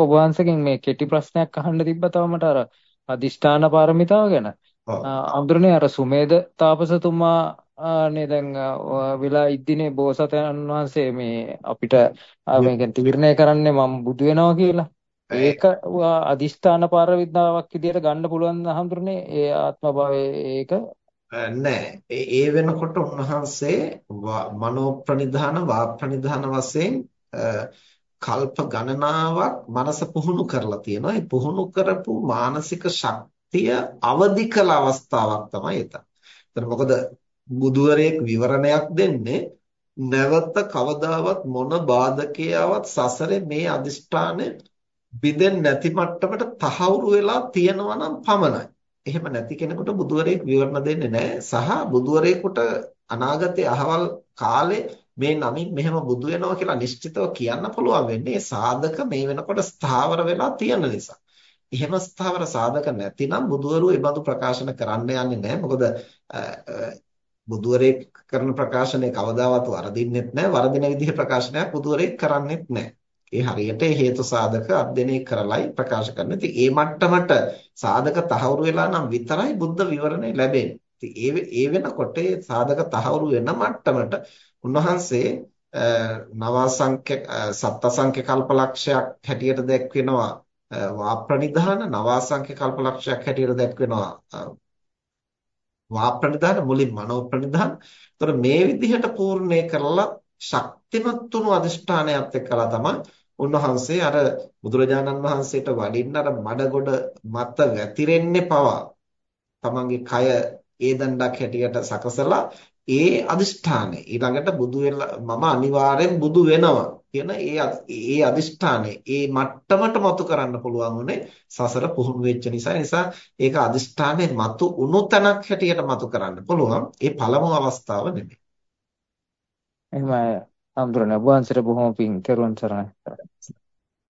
ඔබ වහන්සේගෙන් මේ කෙටි ප්‍රශ්නයක් අහන්න තිබ්බා තව මට අර අදිෂ්ඨාන පාරමිතාව ගැන. අඳුරනේ අර සුමේද තාපසතුමා නේ දැන් වෙලා ඉද්දිනේ බෝසතයන් වහන්සේ මේ අපිට මේක තීරණය කරන්නේ මම බුදු වෙනවා කියලා. ඒක අදිෂ්ඨාන පාරමිතාවක් විදියට ගන්න පුළුවන් අඳුරනේ ඒ ආත්ම භාවයේ ඒක නෑ. ඒ වෙනකොට උන්වහන්සේ මනෝ ප්‍රනිධාන වා ප්‍රනිධාන වශයෙන් කල්ප ගණනාවක් මනස පුහුණු කරලා තියෙනවා. ඒ පුහුණු කරපු මානසික ශක්තිය අවදි කළ අවස්ථාවක් තමයි එතන. එතන මොකද බුදුවරයෙක් විවරණයක් දෙන්නේ නැවත කවදාවත් මොන බාධකයාවත් සසරේ මේ අදිෂ්ඨානය බිඳෙන්නේ නැති මට්ටමට තහවුරු වෙලා තියෙනවා නම් පමණයි. එහෙම නැති කෙනෙකුට බුදුවරයෙක් විවරණ දෙන්නේ නැහැ. සහ බුදුවරයෙකුට අනාගතයේ අහවල් කාලේ මේ නමින් මෙහෙම බුදු වෙනවා කියලා නිශ්චිතව කියන්න පුළුවන් වෙන්නේ සාධක මේ වෙනකොට ස්ථාවර වෙලා තියෙන නිසා. එහෙම ස්ථාවර සාධක නැතිනම් බුදුවරු ඒ බඳු ප්‍රකාශන කරන්න යන්නේ නැහැ. මොකද බුදුවරේ කරන ප්‍රකාශනය කවදාවත් වරදින්නෙත් නැහැ. වරදින විදිහ ප්‍රකාශනයක් බුදුවරේ කරන්නෙත් නැහැ. ඒ හරියට හේතු සාධක අධ්‍යයනය කරලයි ප්‍රකාශ කරන්නේ. ඉතින් ඒ මට්ටමට සාධක තහවුරු වෙලා නම් විතරයි බුද්ධ විවරණය ලැබෙන්නේ. ඉතින් ඒ ඒ වෙනකොට සාධක තහවුරු වෙන මට්ටමට උන්වහන්සේ නවාසංඛ්‍ය සත්සංඛ්‍ය කල්පලක්ෂයක් හැටියට දැක්වෙනවා. වාප්‍රනිධාන නවාසංඛ්‍ය කල්පලක්ෂයක් හැටියට දැක්වෙනවා. වාප්‍රනිධාන මුලින් මනෝප්‍රනිධාන. ඒතර මේ විදිහට පූර්ණේ කරලා ශක්තිමත් වුණු අදිෂ්ඨානයත් එක්කලා තමයි උන්වහන්සේ අර බුදුරජාණන් වහන්සේට වඩින්න අර මඩගොඩ මත වැතිරෙන්නේ පවා තමන්ගේ කය ඒ දණ්ඩක් හැටියට සකසලා ඒ අදිෂ්ඨානය ඊළඟට බුදු මම අනිවාර්යෙන් බුදු වෙනවා කියන ඒ ඒ අදිෂ්ඨානය ඒ මට්ටමට මතු කරන්න පුළුවන් උනේ සසර පුහුණු වෙච්ච නිසා. නිසා ඒක අදිෂ්ඨානයේ මතු උණු තැනක් හැටියට මතු කරන්න පුළුවන්. ඒ පළමු අවස්ථාව නෙමෙයි. එහෙමයි. අම්දුරනේ ඔබ වහන්සේට බොහොම පිං තෙරුවන් සරණයි.